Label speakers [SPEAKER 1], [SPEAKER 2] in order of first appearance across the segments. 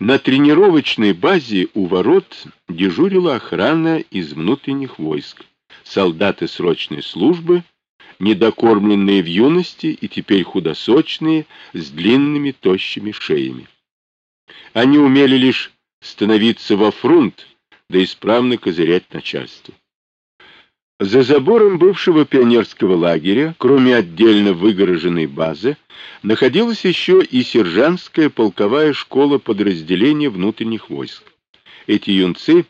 [SPEAKER 1] На тренировочной базе у ворот дежурила охрана из внутренних войск, солдаты срочной службы, недокормленные в юности и теперь худосочные, с длинными тощими шеями. Они умели лишь становиться во фронт, да исправно козырять начальству. За забором бывшего пионерского лагеря, кроме отдельно выгороженной базы, находилась еще и сержантская полковая школа подразделения внутренних войск. Эти юнцы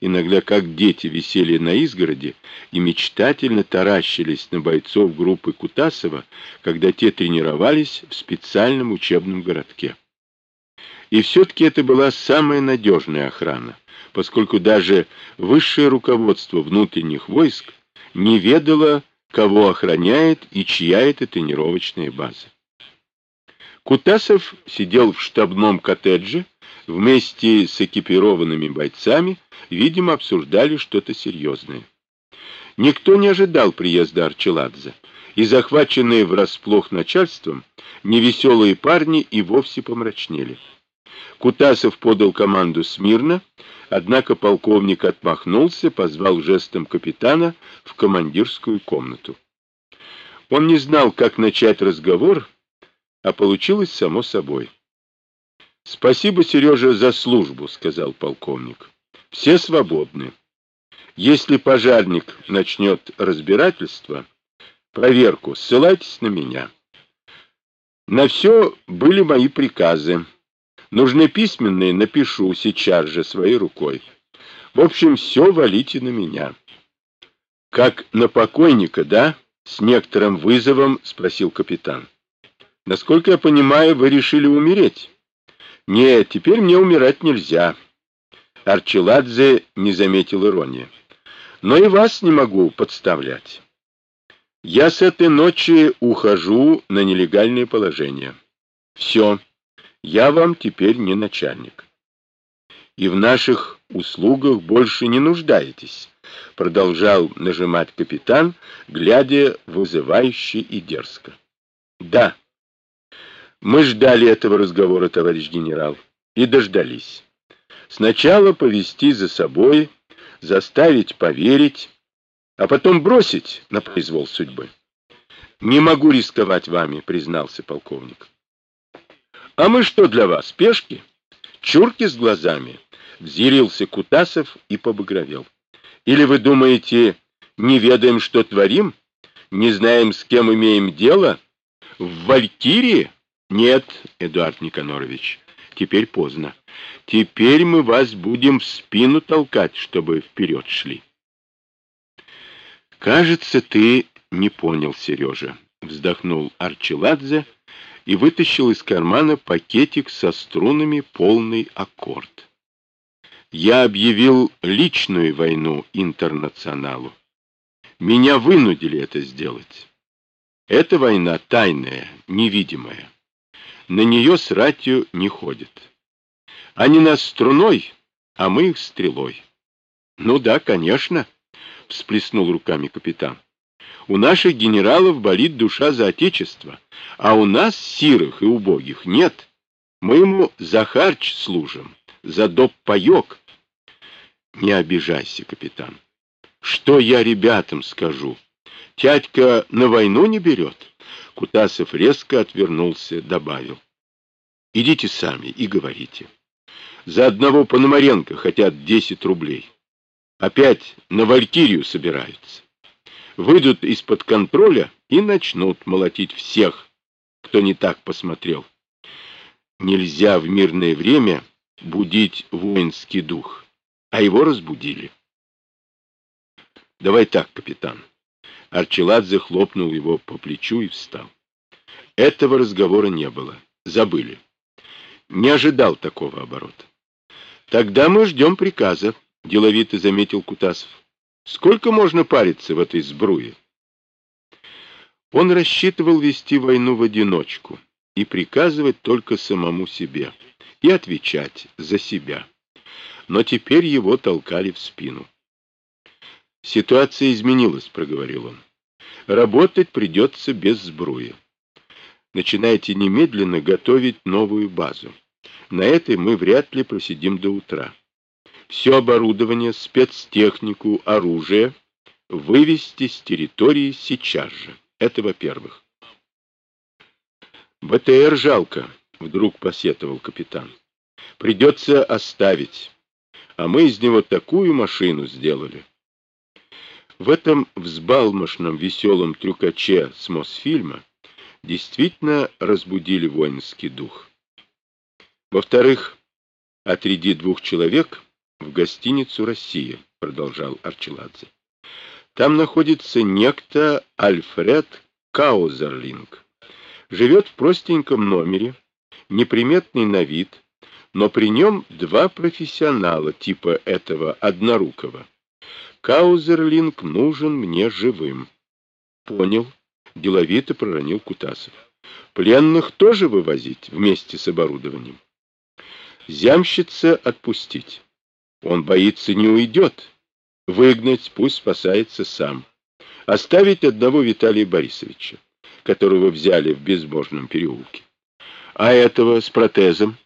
[SPEAKER 1] иногда как дети висели на изгороде и мечтательно таращились на бойцов группы Кутасова, когда те тренировались в специальном учебном городке. И все-таки это была самая надежная охрана, поскольку даже высшее руководство внутренних войск не ведало, кого охраняет и чья это тренировочная база. Кутасов сидел в штабном коттедже, вместе с экипированными бойцами, видимо, обсуждали что-то серьезное. Никто не ожидал приезда Арчеладзе, и захваченные врасплох начальством, невеселые парни и вовсе помрачнели. Кутасов подал команду смирно, однако полковник отмахнулся, позвал жестом капитана в командирскую комнату. Он не знал, как начать разговор, а получилось само собой. «Спасибо, Сережа, за службу», — сказал полковник. «Все свободны. Если пожарник начнет разбирательство, проверку, ссылайтесь на меня. На все были мои приказы. Нужны письменные, напишу сейчас же своей рукой. В общем, все валите на меня». «Как на покойника, да?» — с некоторым вызовом спросил капитан. «Насколько я понимаю, вы решили умереть?» Нет, теперь мне умирать нельзя. Арчеладзе не заметил иронии. Но и вас не могу подставлять. Я с этой ночи ухожу на нелегальное положение. Все, я вам теперь не начальник. И в наших услугах больше не нуждаетесь, продолжал нажимать капитан, глядя вызывающе и дерзко. Да, мы ждали этого разговора, товарищ генерал, и дождались. Сначала повести за собой, заставить поверить, а потом бросить на произвол судьбы. Не могу рисковать вами, признался полковник. А мы что для вас, пешки? Чурки с глазами. Взъярился Кутасов и побагровел. Или вы думаете, не ведаем, что творим? Не знаем, с кем имеем дело? В Валькирии? Нет, Эдуард Никонорович, теперь поздно. Теперь мы вас будем в спину толкать, чтобы вперед шли. Кажется, ты не понял, Сережа, вздохнул Арчеладзе и вытащил из кармана пакетик со струнами полный аккорд. Я объявил личную войну интернационалу. Меня вынудили это сделать. Эта война тайная, невидимая на нее с ратью не ходят. Они нас струной, а мы их стрелой. Ну да, конечно, всплеснул руками капитан. У наших генералов болит душа за отечество, а у нас, сирых и убогих, нет. Мы ему за харч служим, за доп-паек. Не обижайся, капитан. Что я ребятам скажу? Тядька на войну не берет? Кутасов резко отвернулся, добавил. Идите сами и говорите. За одного Пономаренко хотят 10 рублей. Опять на Валькирию собираются. Выйдут из-под контроля и начнут молотить всех, кто не так посмотрел. Нельзя в мирное время будить воинский дух, а его разбудили. Давай так, капитан. Арчеладзе хлопнул его по плечу и встал. Этого разговора не было. Забыли. Не ожидал такого оборота. Тогда мы ждем приказа, деловито заметил Кутасов. Сколько можно париться в этой сбруе? Он рассчитывал вести войну в одиночку и приказывать только самому себе, и отвечать за себя. Но теперь его толкали в спину. «Ситуация изменилась», — проговорил он. «Работать придется без сбруи. Начинайте немедленно готовить новую базу. На этой мы вряд ли просидим до утра. Все оборудование, спецтехнику, оружие вывести с территории сейчас же. Это во-первых. БТР жалко, вдруг посетовал капитан. Придется оставить. А мы из него такую машину сделали. В этом взбалмошном веселом трюкаче с Мосфильма действительно разбудили воинский дух. Во-вторых, отряди двух человек в гостиницу «Россия», продолжал Арчеладзе. Там находится некто Альфред Каузерлинг. Живет в простеньком номере, неприметный на вид, но при нем два профессионала типа этого однорукого. Каузерлинг нужен мне живым. Понял, деловито проронил Кутасов. Пленных тоже вывозить вместе с оборудованием. Зямщица отпустить. Он боится, не уйдет. Выгнать, пусть спасается сам. Оставить одного Виталия Борисовича, которого взяли в безбожном переулке. А этого с протезом